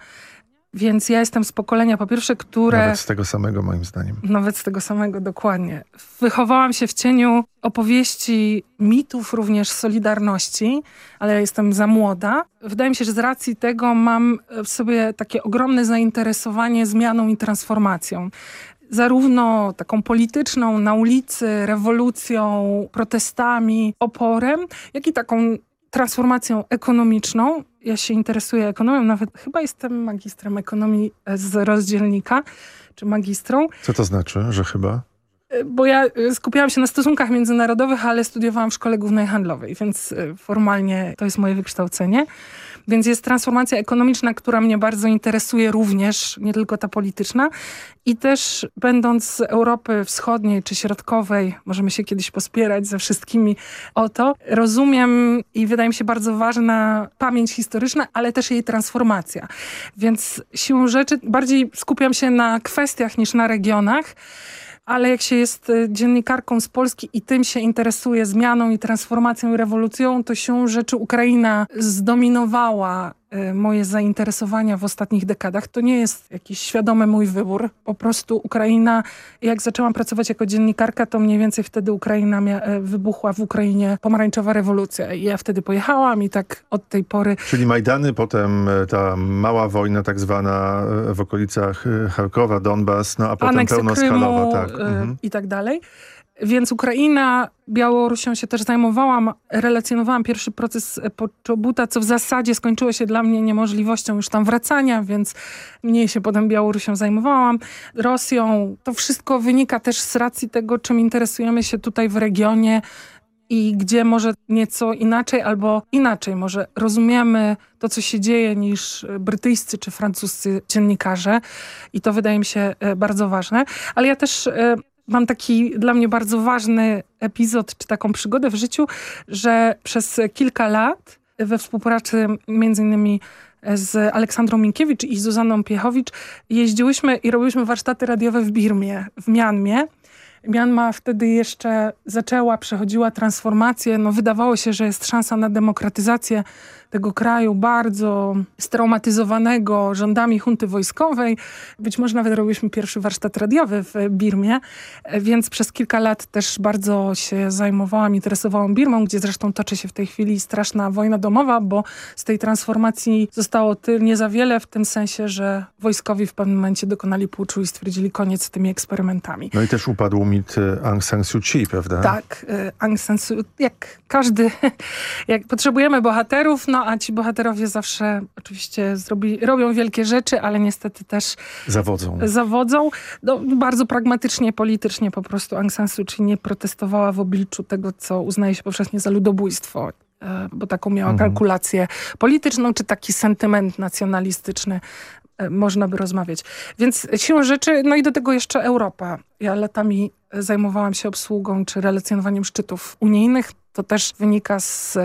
Więc ja jestem z pokolenia po pierwsze, które... Nawet z tego samego moim zdaniem. Nawet z tego samego, dokładnie. Wychowałam się w cieniu opowieści mitów również Solidarności, ale ja jestem za młoda. Wydaje mi się, że z racji tego mam w sobie takie ogromne zainteresowanie zmianą i transformacją zarówno taką polityczną na ulicy, rewolucją, protestami, oporem, jak i taką transformacją ekonomiczną. Ja się interesuję ekonomią, nawet chyba jestem magistrem ekonomii z rozdzielnika, czy magistrą. Co to znaczy, że chyba? Bo ja skupiałam się na stosunkach międzynarodowych, ale studiowałam w szkole głównej handlowej, więc formalnie to jest moje wykształcenie. Więc jest transformacja ekonomiczna, która mnie bardzo interesuje również, nie tylko ta polityczna. I też będąc z Europy Wschodniej czy Środkowej, możemy się kiedyś pospierać ze wszystkimi o to, rozumiem i wydaje mi się bardzo ważna pamięć historyczna, ale też jej transformacja. Więc siłą rzeczy bardziej skupiam się na kwestiach niż na regionach ale jak się jest y, dziennikarką z Polski i tym się interesuje zmianą i transformacją i rewolucją, to się rzeczy Ukraina zdominowała moje zainteresowania w ostatnich dekadach. To nie jest jakiś świadomy mój wybór. Po prostu Ukraina, jak zaczęłam pracować jako dziennikarka, to mniej więcej wtedy Ukraina y, wybuchła w Ukrainie pomarańczowa rewolucja. I ja wtedy pojechałam i tak od tej pory... Czyli Majdany, potem ta mała wojna tak zwana w okolicach Charkowa, Donbas, no a potem pełnoskalowa. tak. Mhm. i tak dalej. Więc Ukraina, Białorusią się też zajmowałam, relacjonowałam pierwszy proces Poczobuta, co w zasadzie skończyło się dla mnie niemożliwością już tam wracania, więc mniej się potem Białorusią zajmowałam. Rosją, to wszystko wynika też z racji tego, czym interesujemy się tutaj w regionie i gdzie może nieco inaczej albo inaczej może rozumiemy to, co się dzieje niż brytyjscy czy francuscy dziennikarze i to wydaje mi się bardzo ważne. Ale ja też mam taki dla mnie bardzo ważny epizod, czy taką przygodę w życiu, że przez kilka lat we współpracy między innymi z Aleksandrą Minkiewicz i Zuzaną Piechowicz jeździłyśmy i robiłyśmy warsztaty radiowe w Birmie, w Mianmie. Myanma wtedy jeszcze zaczęła, przechodziła transformację. No, wydawało się, że jest szansa na demokratyzację tego kraju bardzo straumatyzowanego rządami hunty wojskowej. Być może nawet robiliśmy pierwszy warsztat radiowy w Birmie, więc przez kilka lat też bardzo się zajmowałam, interesowałam Birmą, gdzie zresztą toczy się w tej chwili straszna wojna domowa, bo z tej transformacji zostało nie za wiele w tym sensie, że wojskowi w pewnym momencie dokonali puczu i stwierdzili koniec z tymi eksperymentami. No i też upadł mit e, Aung San Suu Kyi, prawda? Tak, e, Aung San Suu, jak każdy, jak potrzebujemy bohaterów, no a ci bohaterowie zawsze oczywiście zrobi, robią wielkie rzeczy, ale niestety też zawodzą. Zawodzą. No, bardzo pragmatycznie, politycznie po prostu Aung San Suu Kyi nie protestowała w obliczu tego, co uznaje się powszechnie za ludobójstwo e, bo taką miała mhm. kalkulację polityczną, czy taki sentyment nacjonalistyczny e, można by rozmawiać. Więc siłą rzeczy, no i do tego jeszcze Europa. Ja latami zajmowałam się obsługą czy relacjonowaniem szczytów unijnych. To też wynika z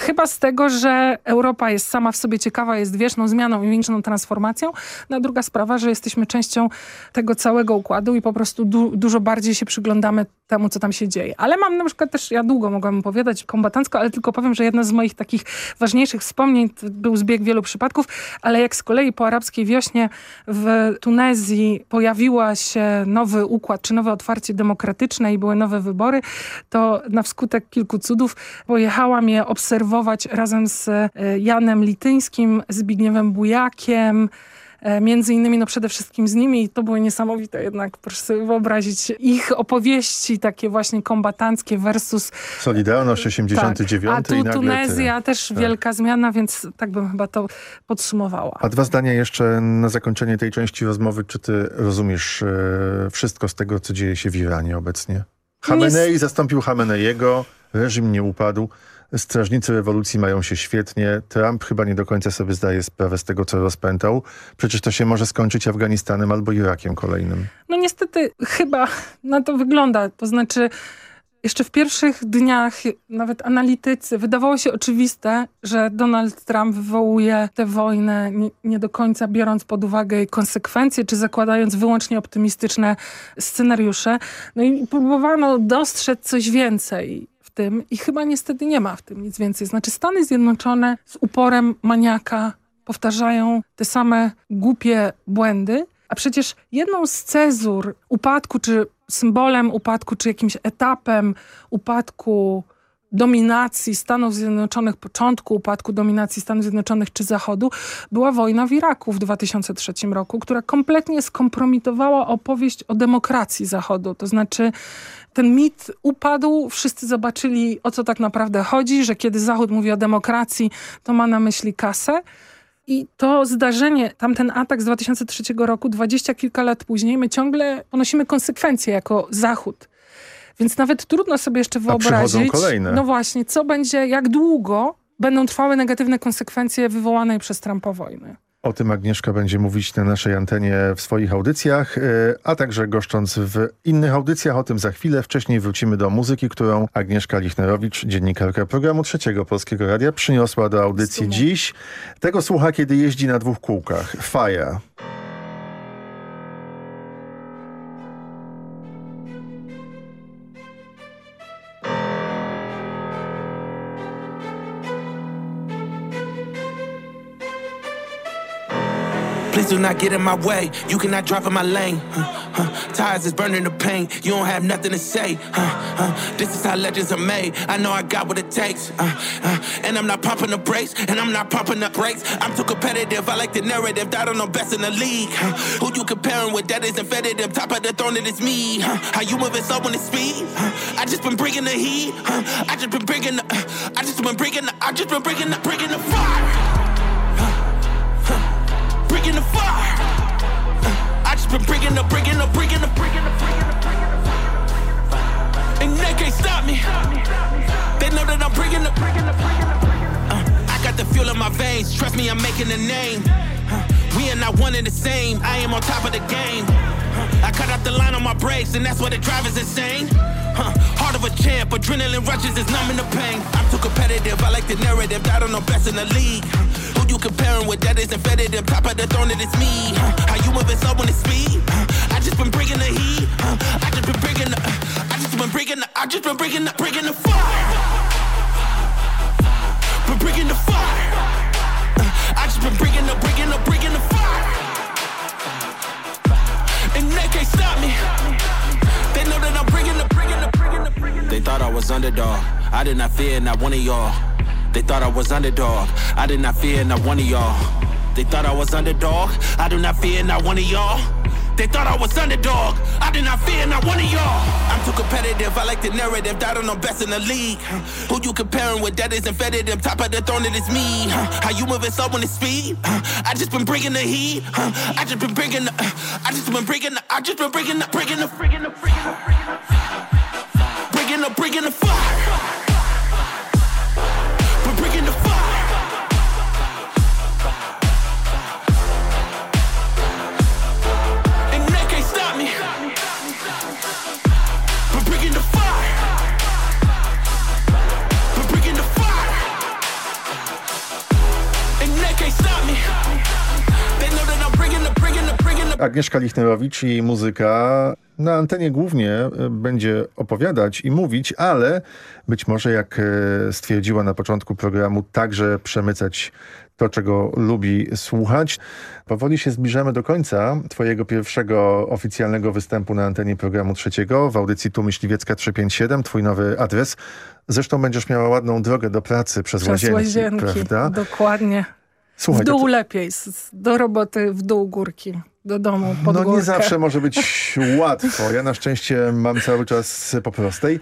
chyba z tego, że Europa jest sama w sobie ciekawa, jest wieczną zmianą i wieczną transformacją. No a druga sprawa, że jesteśmy częścią tego całego układu i po prostu du dużo bardziej się przyglądamy temu, co tam się dzieje. Ale mam na przykład też, ja długo mogłam opowiadać kombatancko, ale tylko powiem, że jedno z moich takich ważniejszych wspomnień był zbieg wielu przypadków, ale jak z kolei po arabskiej wiośnie w Tunezji pojawiła się nowy układ, czy nowe otwarcie demokratyczne i były nowe wybory, to na wskutek kilku cudów pojechałam je obserwować obserwować razem z e, Janem Lityńskim, Zbigniewem Bujakiem, e, Między innymi, no przede wszystkim z nimi i to było niesamowite jednak, proszę sobie wyobrazić ich opowieści takie właśnie kombatanckie versus... Solidarność 89 tak. A tu i nagle Tunezja też Tak. wielka zmiana, więc tak bym chyba to podsumowała. A dwa zdania jeszcze na zakończenie tej części rozmowy. Czy ty rozumiesz e, wszystko z tego, co dzieje się w Iranie obecnie? Hamenei zastąpił Hameneiego, reżim nie upadł, strażnicy rewolucji mają się świetnie, Trump chyba nie do końca sobie zdaje sprawę z tego, co rozpętał. Przecież to się może skończyć Afganistanem albo Irakiem kolejnym. No niestety chyba na to wygląda. To znaczy jeszcze w pierwszych dniach nawet analitycy wydawało się oczywiste, że Donald Trump wywołuje tę wojnę nie, nie do końca biorąc pod uwagę jej konsekwencje, czy zakładając wyłącznie optymistyczne scenariusze. No i próbowano dostrzec coś więcej tym i chyba niestety nie ma w tym nic więcej. Znaczy Stany Zjednoczone z uporem maniaka powtarzają te same głupie błędy, a przecież jedną z cezur upadku, czy symbolem upadku, czy jakimś etapem upadku dominacji Stanów Zjednoczonych, początku upadku dominacji Stanów Zjednoczonych czy Zachodu, była wojna w Iraku w 2003 roku, która kompletnie skompromitowała opowieść o demokracji Zachodu. To znaczy ten mit upadł, wszyscy zobaczyli o co tak naprawdę chodzi, że kiedy Zachód mówi o demokracji, to ma na myśli kasę. I to zdarzenie, tamten atak z 2003 roku, dwadzieścia kilka lat później, my ciągle ponosimy konsekwencje jako Zachód. Więc nawet trudno sobie jeszcze wyobrazić, no właśnie, co będzie, jak długo będą trwały negatywne konsekwencje wywołanej przez Trumpa wojny. O tym Agnieszka będzie mówić na naszej antenie w swoich audycjach, e, a także goszcząc w innych audycjach. O tym za chwilę. Wcześniej wrócimy do muzyki, którą Agnieszka Lichnerowicz, dziennikarka programu Trzeciego Polskiego Radia, przyniosła do audycji dziś. Tego słucha, kiedy jeździ na dwóch kółkach. Fire. Please do not get in my way. You cannot drive in my lane. Huh, huh. Tires is burning the pain. You don't have nothing to say. Huh. This is how legends are made. I know I got what it takes. Uh, uh, and I'm not pumping the brakes. And I'm not pumping the brakes. I'm too competitive. I like the narrative. I don't know best in the league. Who you comparing with? That isn't competitive. Top of the throne, it is me. How you moving slow when it's speed? I just been bringing the heat. I just been bringing the. Uh, I just been bringing the. I just been bringing the. Bringing the fire. Bringing the fire. I just been bringing the, bringing the, bringing the, bringing the, bringing the, bringing the. And they can't stop me. They know that I'm bringing the, bringing the, bringing the. Uh, I got the fuel in my veins. Trust me, I'm making a name. Uh, we are not one and the same. I am on top of the game. Uh, I cut out the line on my brakes, and that's why the driver's insane. Huh, heart of a champ, adrenaline rushes is numbing the pain. I'm too competitive, I like the narrative, I don't know best in the league. You comparing with? That isn't competitive, top of the throne, it is me. How you moving slow when it's? Huh, I just been bringing the heat. I just been bringing the, I just been bringing the, I just been bringing the, bringing the fire. Been bringing the fire. I just been bringing the, bringing the, bringing the fire. And they can't stop me. They know that I'm bringing the, bringing the, bringing the, bringing the. They thought I was underdog. I did not fear not one of y'all. They thought I was underdog. I did not fear not one of y'all. They thought I was underdog. I do not fear not one of y'all. They thought I was underdog. I did not fear not one of y'all. I'm too competitive. I like the narrative. That I don't know best in the league. Who you comparing with? That isn't competitive. Top of the throne, it is me. How you moving slow when it's speed? I just been bringing the heat. I just been bringing the. I just been bringing the. I just been bringing the. Bringing the. Bringing the. Bringing the. Bringing the. Bringing the fire. Agnieszka Lichnerowicz i muzyka na antenie głównie e, będzie opowiadać i mówić, ale być może jak e, stwierdziła na początku programu, także przemycać to, czego lubi słuchać. Powoli się zbliżamy do końca twojego pierwszego oficjalnego występu na antenie programu trzeciego w audycji Tu Myśliwiecka 357, twój nowy adres. Zresztą będziesz miała ładną drogę do pracy przez, Przez łazienki, łazienki, prawda? dokładnie. Słuchaj, w to dół lepiej, z- z- do roboty w dół górki, do domu pod No nie górkę. zawsze może być łatwo. Ja na szczęście mam cały czas po prostej.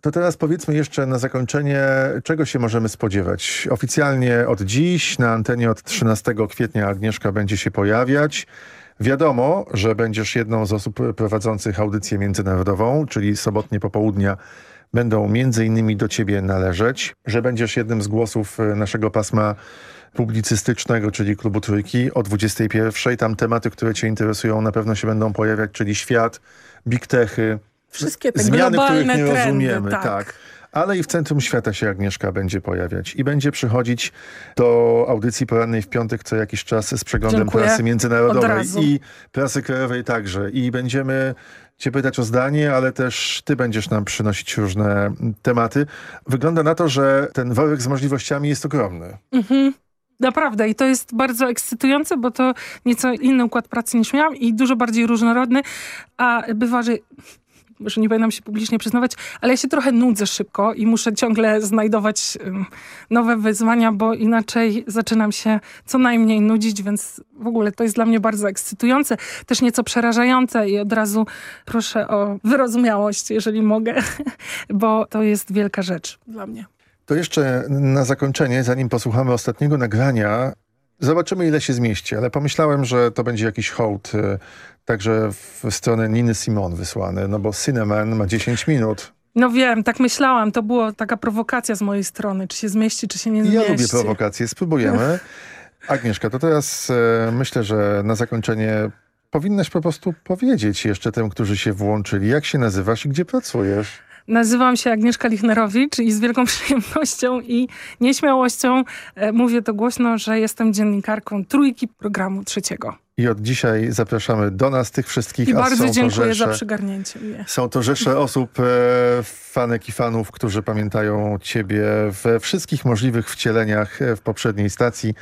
To teraz powiedzmy jeszcze na zakończenie, czego się możemy spodziewać. Oficjalnie od dziś na antenie od 13 kwietnia Agnieszka będzie się pojawiać. Wiadomo, że będziesz jedną z osób prowadzących audycję międzynarodową, czyli sobotnie popołudnia będą między innymi do ciebie należeć, że będziesz jednym z głosów naszego pasma publicystycznego, czyli Klubu Trójki o 21. Tam tematy, które cię interesują na pewno się będą pojawiać, czyli świat, big techy, Wszystkie te zmiany, których nie trendy, rozumiemy. tak. tak. Ale i w centrum świata się Agnieszka będzie pojawiać i będzie przychodzić do audycji porannej w piątek co jakiś czas z przeglądem Dziękuję. prasy Od międzynarodowej i prasy krajowej także. I będziemy cię pytać o zdanie, ale też ty będziesz nam przynosić różne tematy. Wygląda na to, że ten worek z możliwościami jest ogromny. Mhm. Naprawdę i to jest bardzo ekscytujące, bo to nieco inny układ pracy niż miałam i dużo bardziej różnorodny, a bywa, że może nie powinnam się publicznie przyznawać, ale ja się trochę nudzę szybko i muszę ciągle znajdować nowe wyzwania, bo inaczej zaczynam się co najmniej nudzić, więc w ogóle to jest dla mnie bardzo ekscytujące, też nieco przerażające i od razu proszę o wyrozumiałość, jeżeli mogę, bo to jest wielka rzecz dla mnie. To jeszcze na zakończenie, zanim posłuchamy ostatniego nagrania, zobaczymy ile się zmieści, ale pomyślałem, że to będzie jakiś hołd y, także w stronę Niny Simon wysłany, no bo Cinnamon ma 10 minut. No wiem, tak myślałam. To była taka prowokacja z mojej strony. Czy się zmieści, czy się nie zmieści. ja lubię prowokacje, spróbujemy. Agnieszka, to teraz e, myślę, że na zakończenie powinnaś po prostu powiedzieć jeszcze tym, którzy się włączyli, jak się nazywasz i gdzie pracujesz. Nazywam się Agnieszka Lichnerowicz i z wielką przyjemnością i nieśmiałością e, mówię to głośno, że jestem dziennikarką trójki programu trzeciego. I od dzisiaj zapraszamy do nas tych wszystkich. I bardzo to dziękuję za rzesze- przygarnięcie mnie. Są to rzesze osób, e, fanek i fanów, którzy pamiętają ciebie we wszystkich możliwych wcieleniach e, w poprzedniej stacji,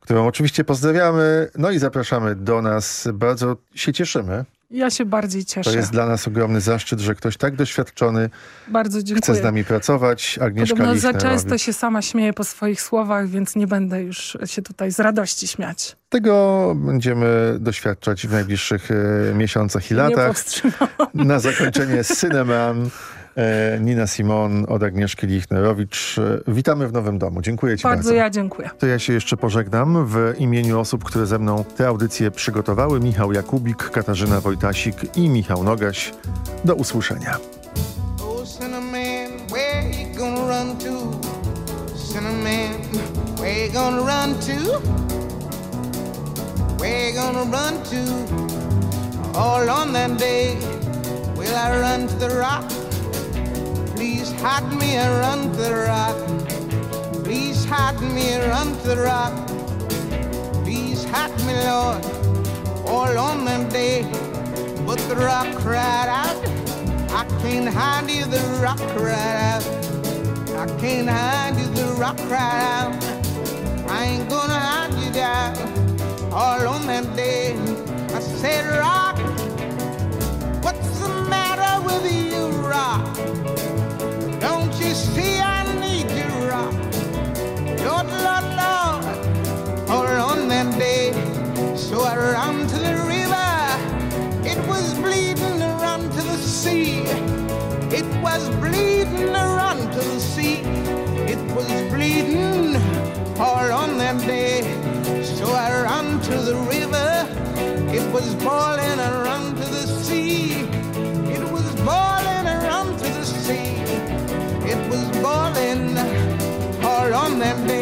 którą oczywiście pozdrawiamy. No i zapraszamy do nas. Bardzo się cieszymy. Ja się bardziej cieszę. To jest dla nas ogromny zaszczyt, że ktoś tak doświadczony chce z nami pracować. Agnieszka Podobno za Lichnerowicz. często się sama śmieję po swoich słowach, więc nie będę już się tutaj z radości śmiać. Tego będziemy doświadczać w najbliższych e, miesiącach i Nie latach. powstrzymam. Na zakończenie Cinnamon, e, Nina Simon od Agnieszki Lichnerowicz. E, Witamy w nowym domu. Dziękuję ci bardzo. Bardzo ja dziękuję. To ja się jeszcze pożegnam w imieniu osób, które ze mną tę audycję przygotowały. Michał Jakubik, Katarzyna Wojtasik i Michał Nogaś. Do usłyszenia. Oh? All on that day, will I run to the rock? Please hide me to the rock. Please hide me to the rock. Please hide me, Lord, all on that day. But the rock cried out. I can't hide you, the rock cried out. I can't hide you, the rock cried out. I ain't gonna hide you down. All on that day, I said, Rock, what's the matter with you, Rock? See I need you, Rock? Lord, Lord, Lord, all on that day. So I ran to the river. It was bleeding run to the sea. It was bleeding run to the sea. It was bleeding all on that day. So I ran to the river. It was boiling and all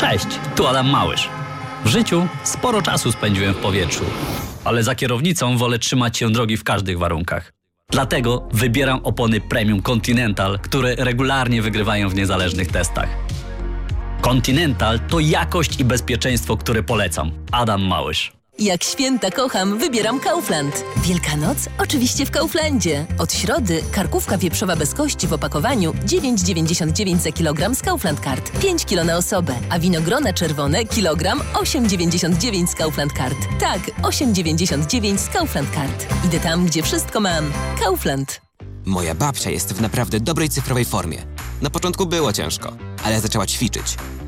Cześć, tu Adam Małysz. W życiu sporo czasu spędziłem w powietrzu, ale za kierownicą wolę trzymać się drogi w każdych warunkach. Dlatego wybieram opony Premium Continental, które regularnie wygrywają w niezależnych testach. Continental to jakość i bezpieczeństwo, które polecam. Adam Małysz. Jak święta kocham, wybieram Kaufland. Wielkanoc? Oczywiście w Kauflandzie. Od środy karkówka wieprzowa bez kości w opakowaniu 9,99 za kilogram z Kaufland Card. 5 kilo na osobę. A winogrona czerwone kilogram 8,99 z Kaufland Card. Tak, 8,99 z Kaufland Card. Idę tam, gdzie wszystko mam. Kaufland. Moja babcia jest w naprawdę dobrej cyfrowej formie. Na początku było ciężko, ale zaczęła ćwiczyć.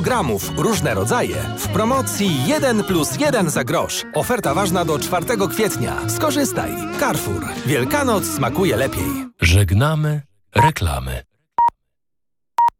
gramów, różne rodzaje. W promocji 1 plus 1 za grosz. Oferta ważna do 4 kwietnia. Skorzystaj. Carrefour. Wielkanoc smakuje lepiej. Żegnamy reklamy.